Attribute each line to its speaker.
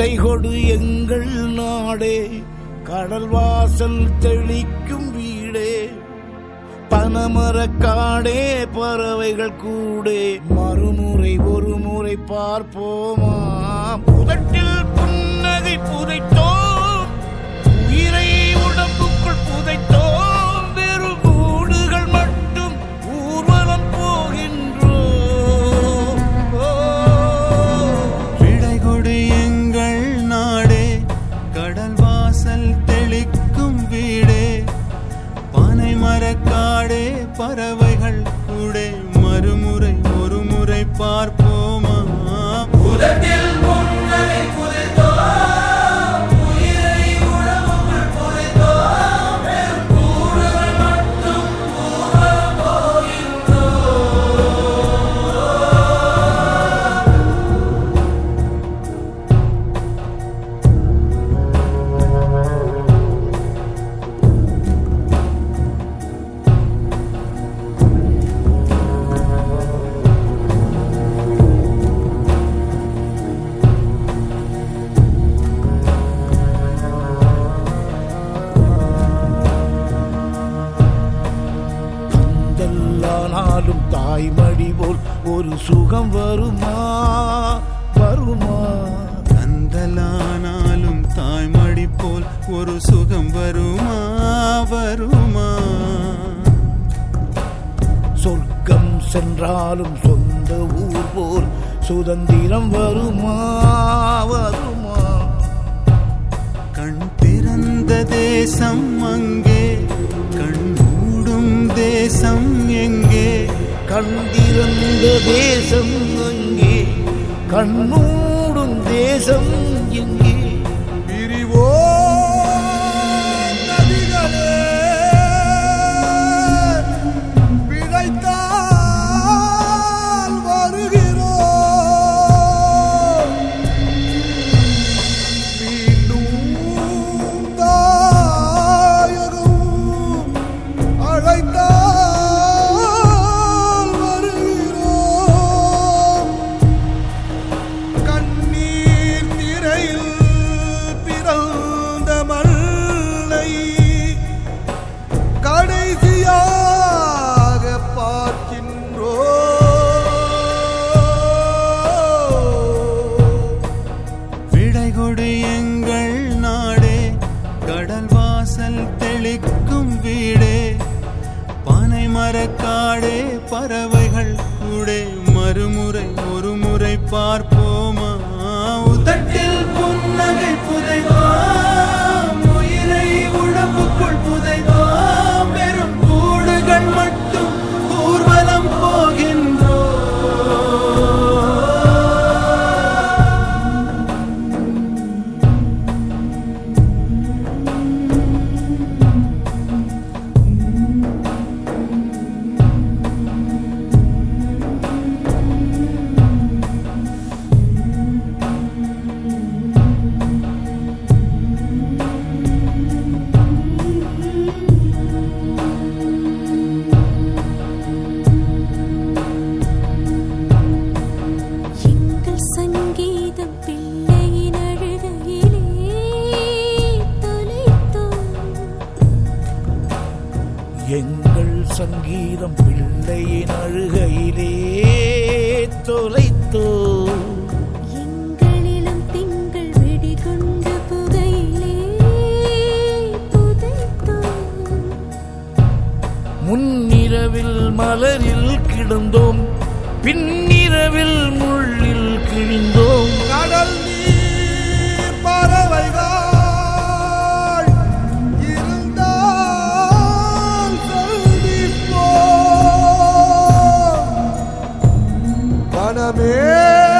Speaker 1: விடை கொடு எங்கள் நாடே. கடல் வாசல் தெளிக்கும் வீடே. பனமரக்காடே பறவைகள் கூடே. மறுமுறை ஒரு முறை பார்ப்போமா? புதட்டில் புன்னகை புதைத்தோம். உயிரை உடம்புக்குள் புதைத்தோம்.
Speaker 2: மரக்காடே பறவைகள் கூட மறுமுறை ஒருமுறை பார்ப்போமா?
Speaker 1: கந்தல்லானாலும் தாய்மடி போல் ஒரு சுகம் வருமா? வருமா?
Speaker 2: கந்தலானாலும் தாய்மடி போல் ஒரு சுகம் வருமா? வருமா?
Speaker 1: சொர்க்கம் சென்றாலும் சொந்த ஊர் போல் சுதந்திரம் வருமா? வருமா?
Speaker 2: கண் திறந்த தேசம் அங்கே கண் மூடும் தேசம் எங்கே?
Speaker 1: கண்டிருந்த தேசம் அங்கே கண்ணூடும் தேசம் எங்கே
Speaker 2: காடே பறவைகள் கூடே மறுமுறை ஒரு முறை பார்ப்போமா? உதட்டில் புன்னகை புதைவா? உயிரை உடம்புக்குள் உங்கள் சங்கீதம் பிள்ளையின் அழுகையிலே தொலைத்தோ? எங்களிலும்
Speaker 3: திங்கள் வெடிகொண்டு புகையிலே புதைத்தோ? முன்னிரவில்
Speaker 1: மலரில் கிடந்தோம் பின்னிரவில் மு Deus.